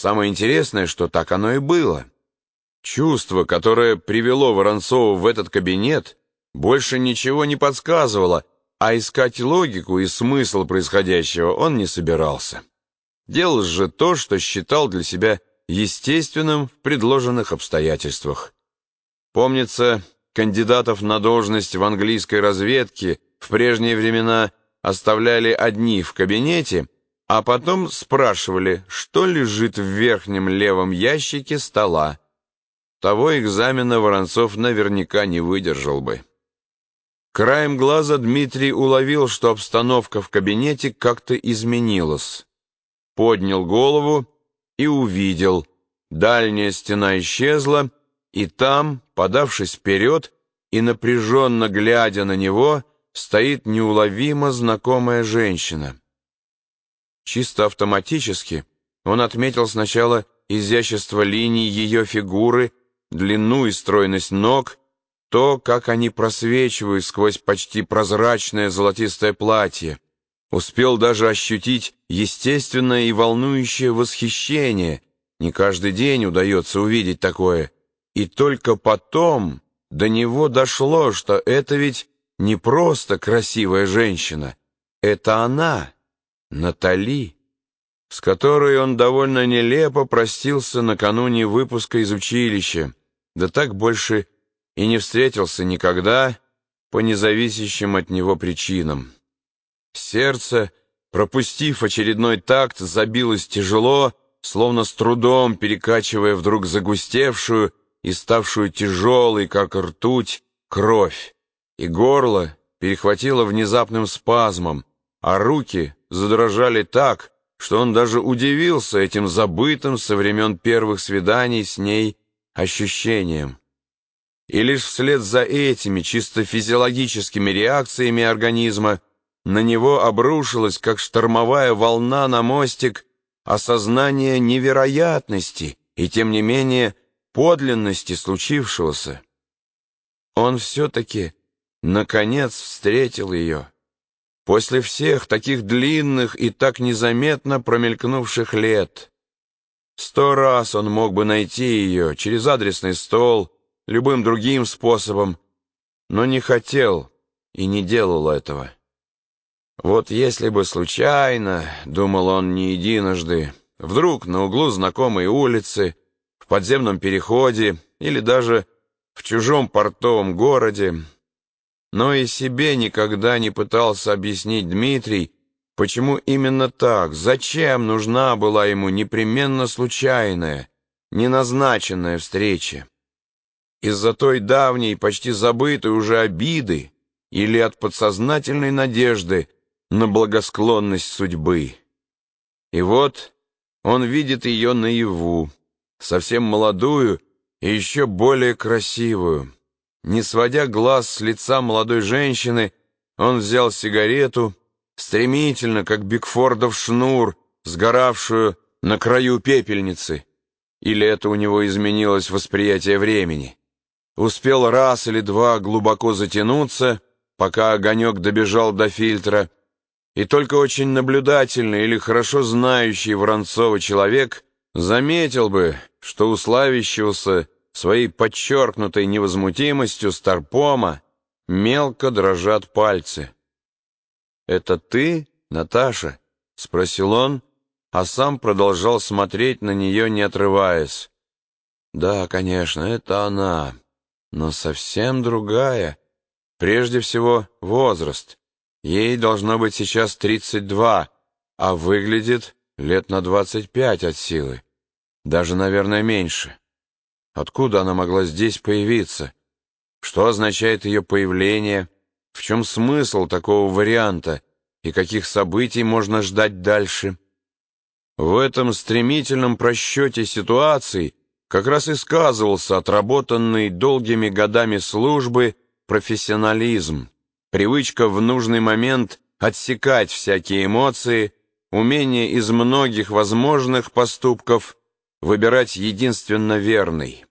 Самое интересное, что так оно и было. Чувство, которое привело Воронцова в этот кабинет, больше ничего не подсказывало, а искать логику и смысл происходящего он не собирался. Делал же то, что считал для себя естественным в предложенных обстоятельствах. Помнится, кандидатов на должность в английской разведке в прежние времена оставляли одни в кабинете, а потом спрашивали, что лежит в верхнем левом ящике стола. Того экзамена Воронцов наверняка не выдержал бы. Краем глаза Дмитрий уловил, что обстановка в кабинете как-то изменилась. Поднял голову и увидел. Дальняя стена исчезла, и там, подавшись вперед и напряженно глядя на него, стоит неуловимо знакомая женщина. Чисто автоматически он отметил сначала изящество линий ее фигуры, длину и стройность ног, то, как они просвечивают сквозь почти прозрачное золотистое платье. Успел даже ощутить естественное и волнующее восхищение. Не каждый день удается увидеть такое. И только потом до него дошло, что это ведь не просто красивая женщина. Это она, Натали, с которой он довольно нелепо простился накануне выпуска из училища, да так больше и не встретился никогда по независящим от него причинам. Сердце, пропустив очередной такт, забилось тяжело, словно с трудом перекачивая вдруг загустевшую и ставшую тяжелой, как ртуть, кровь, и горло перехватило внезапным спазмом, а руки задрожали так, что он даже удивился этим забытым со времен первых свиданий с ней ощущением. И лишь вслед за этими чисто физиологическими реакциями организма на него обрушилась, как штормовая волна на мостик, осознание невероятности и, тем не менее, подлинности случившегося. Он все-таки, наконец, встретил ее. После всех таких длинных и так незаметно промелькнувших лет. Сто раз он мог бы найти ее через адресный стол, любым другим способом, но не хотел и не делал этого. Вот если бы случайно, думал он не единожды, вдруг на углу знакомой улицы, в подземном переходе или даже в чужом портовом городе но и себе никогда не пытался объяснить Дмитрий, почему именно так, зачем нужна была ему непременно случайная, неназначенная встреча. Из-за той давней, почти забытой уже обиды или от подсознательной надежды на благосклонность судьбы. И вот он видит ее наяву, совсем молодую и еще более красивую. Не сводя глаз с лица молодой женщины, он взял сигарету, стремительно, как Бигфордов шнур, сгоравшую на краю пепельницы. Или это у него изменилось восприятие времени? Успел раз или два глубоко затянуться, пока огонек добежал до фильтра, и только очень наблюдательный или хорошо знающий Воронцова человек заметил бы, что у славящегося своей подчеркнутой невозмутимостью Старпома мелко дрожат пальцы. «Это ты, Наташа?» — спросил он, а сам продолжал смотреть на нее, не отрываясь. «Да, конечно, это она, но совсем другая. Прежде всего, возраст. Ей должно быть сейчас тридцать два, а выглядит лет на двадцать пять от силы. Даже, наверное, меньше. Откуда она могла здесь появиться? Что означает ее появление? В чем смысл такого варианта? И каких событий можно ждать дальше? В этом стремительном просчете ситуации как раз и сказывался отработанный долгими годами службы профессионализм, привычка в нужный момент отсекать всякие эмоции, умение из многих возможных поступков выбирать единственно верный.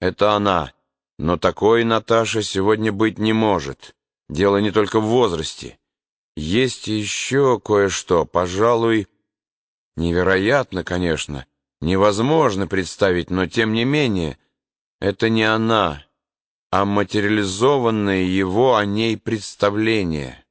Это она, но такой Наташа сегодня быть не может. Дело не только в возрасте. Есть еще кое-что, пожалуй, невероятно, конечно, невозможно представить, но тем не менее это не она, а материализованное его о ней представление.